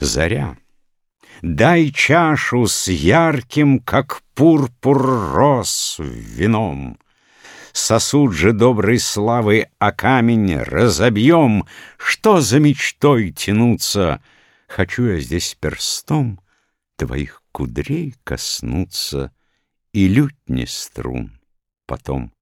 Заря, дай чашу с ярким, как пурпур роз, вином. Сосуд же доброй славы о камень разобьем. Что за мечтой тянуться? Хочу я здесь перстом Твоих кудрей коснуться И лютни струн потом.